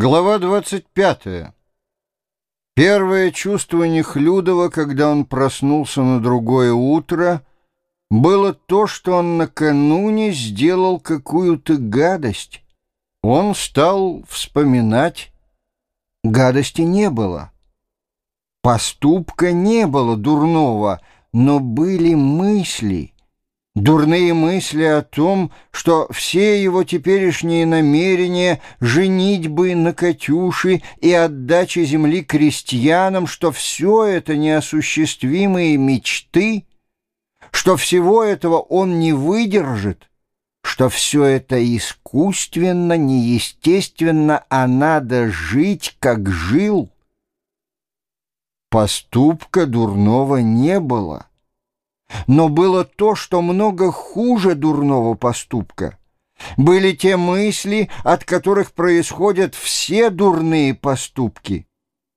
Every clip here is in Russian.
Глава 25. Первое чувство Нехлюдова, когда он проснулся на другое утро, было то, что он накануне сделал какую-то гадость. Он стал вспоминать. Гадости не было. Поступка не было дурного, но были мысли — Дурные мысли о том, что все его теперешние намерения женить бы на Катюше и отдаче земли крестьянам, что все это неосуществимые мечты, что всего этого он не выдержит, что все это искусственно, неестественно, а надо жить, как жил. Поступка дурного не было. Но было то, что много хуже дурного поступка. Были те мысли, от которых происходят все дурные поступки.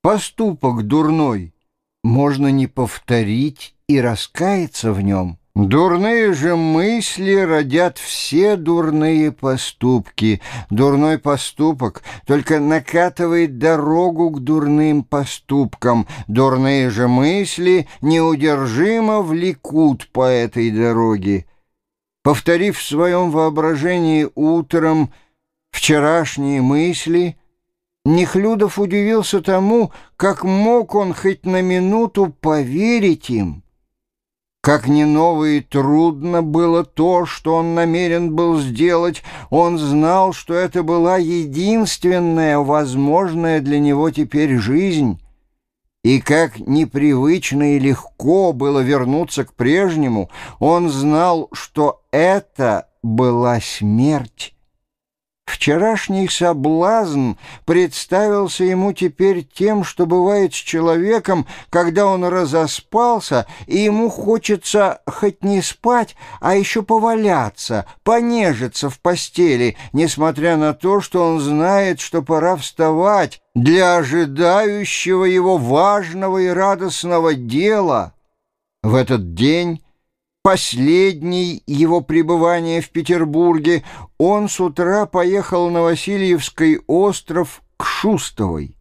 Поступок дурной можно не повторить и раскаяться в нем. Дурные же мысли родят все дурные поступки. Дурной поступок только накатывает дорогу к дурным поступкам. Дурные же мысли неудержимо влекут по этой дороге. Повторив в своем воображении утром вчерашние мысли, Нехлюдов удивился тому, как мог он хоть на минуту поверить им. Как не ново и трудно было то, что он намерен был сделать, он знал, что это была единственная возможная для него теперь жизнь. И как непривычно и легко было вернуться к прежнему, он знал, что это была смерть. Вчерашний соблазн представился ему теперь тем, что бывает с человеком, когда он разоспался, и ему хочется хоть не спать, а еще поваляться, понежиться в постели, несмотря на то, что он знает, что пора вставать для ожидающего его важного и радостного дела. В этот день последний его пребывания в Петербурге, он с утра поехал на Васильевский остров к Шустовой.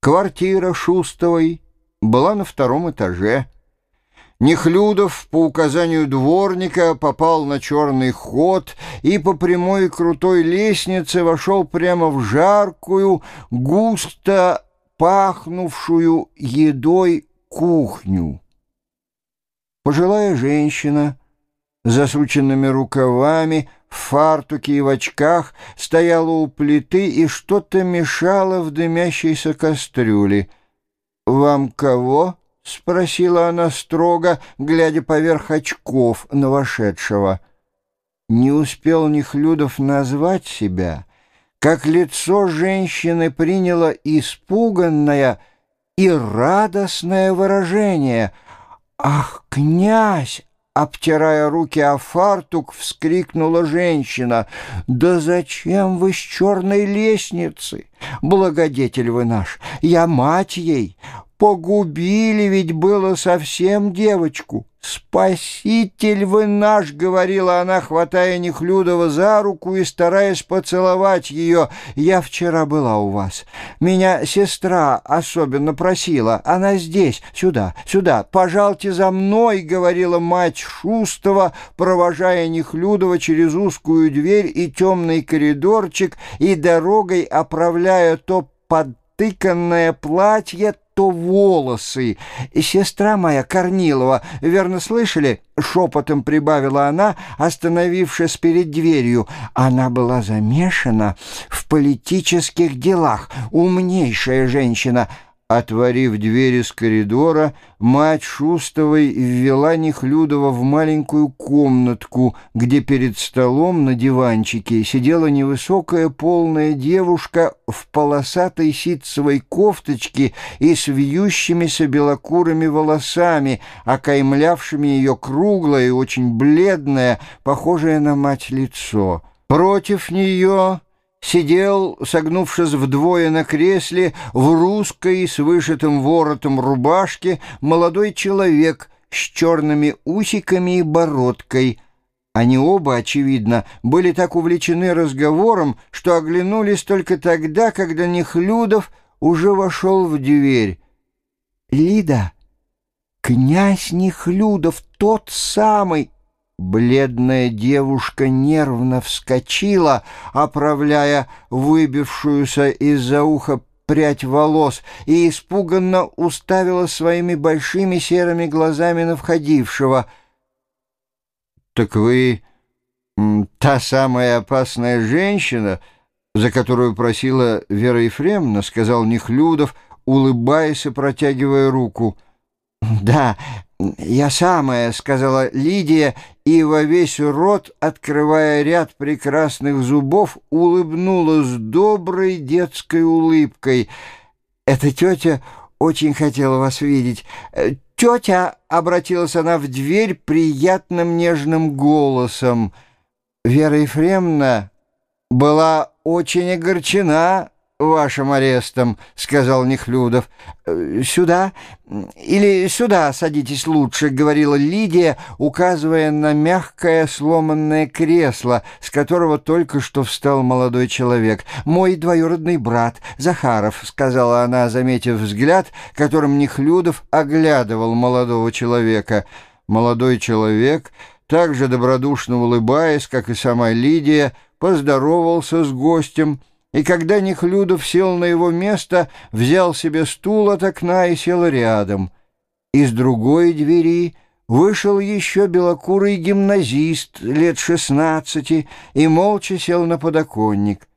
Квартира Шустовой была на втором этаже. Нехлюдов по указанию дворника попал на черный ход и по прямой крутой лестнице вошел прямо в жаркую, густо пахнувшую едой кухню. Пожилая женщина с засученными рукавами, в фартуке и в очках стояла у плиты и что-то мешала в дымящейся кастрюле. «Вам кого?» — спросила она строго, глядя поверх очков на вошедшего. Не успел Нехлюдов назвать себя, как лицо женщины приняло испуганное и радостное выражение — «Ах, князь!» Обтирая руки о фартук, вскрикнула женщина. «Да зачем вы с черной лестницы? Благодетель вы наш! Я мать ей! Погубили ведь было совсем девочку. «Спаситель вы наш!» — говорила она, хватая Нехлюдова за руку и стараясь поцеловать ее. «Я вчера была у вас. Меня сестра особенно просила. Она здесь, сюда, сюда. Пожалуйте за мной!» — говорила мать Шустова, провожая Нехлюдова через узкую дверь и темный коридорчик и дорогой оправляя то подтыканное платье, то волосы. Сестра моя, Корнилова, верно слышали?» — шепотом прибавила она, остановившись перед дверью. Она была замешана в политических делах, умнейшая женщина — Отворив дверь из коридора, мать Шустовой ввела Нехлюдова в маленькую комнатку, где перед столом на диванчике сидела невысокая полная девушка в полосатой ситцевой кофточке и с вьющимися белокурыми волосами, окаймлявшими ее круглое и очень бледное, похожее на мать лицо. Против нее сидел, согнувшись вдвое на кресле, в русской с вышитым воротом рубашке, молодой человек с черными усиками и бородкой. Они оба, очевидно, были так увлечены разговором, что оглянулись только тогда, когда Нехлюдов уже вошел в дверь. «Лида, князь Нехлюдов, тот самый!» Бледная девушка нервно вскочила, оправляя выбившуюся из-за уха прядь волос, и испуганно уставила своими большими серыми глазами на входившего — «Так вы та самая опасная женщина, за которую просила Вера Ефремовна?» — сказал Нехлюдов, улыбаясь и протягивая руку. «Да, я самая», — сказала Лидия, и во весь рот, открывая ряд прекрасных зубов, улыбнулась доброй детской улыбкой. «Эта тетя очень хотела вас видеть. «Тетя!» — обратилась она в дверь приятным нежным голосом. Вера Ефремовна была очень огорчена вашим арестом», — сказал Нехлюдов. «Э, «Сюда или сюда садитесь лучше», — говорила Лидия, указывая на мягкое сломанное кресло, с которого только что встал молодой человек. «Мой двоюродный брат, Захаров», — сказала она, заметив взгляд, которым Нехлюдов оглядывал молодого человека. Молодой человек, также добродушно улыбаясь, как и сама Лидия, поздоровался с гостем — и когда Нехлюдов сел на его место, взял себе стул от окна и сел рядом. Из другой двери вышел еще белокурый гимназист лет шестнадцати и молча сел на подоконник.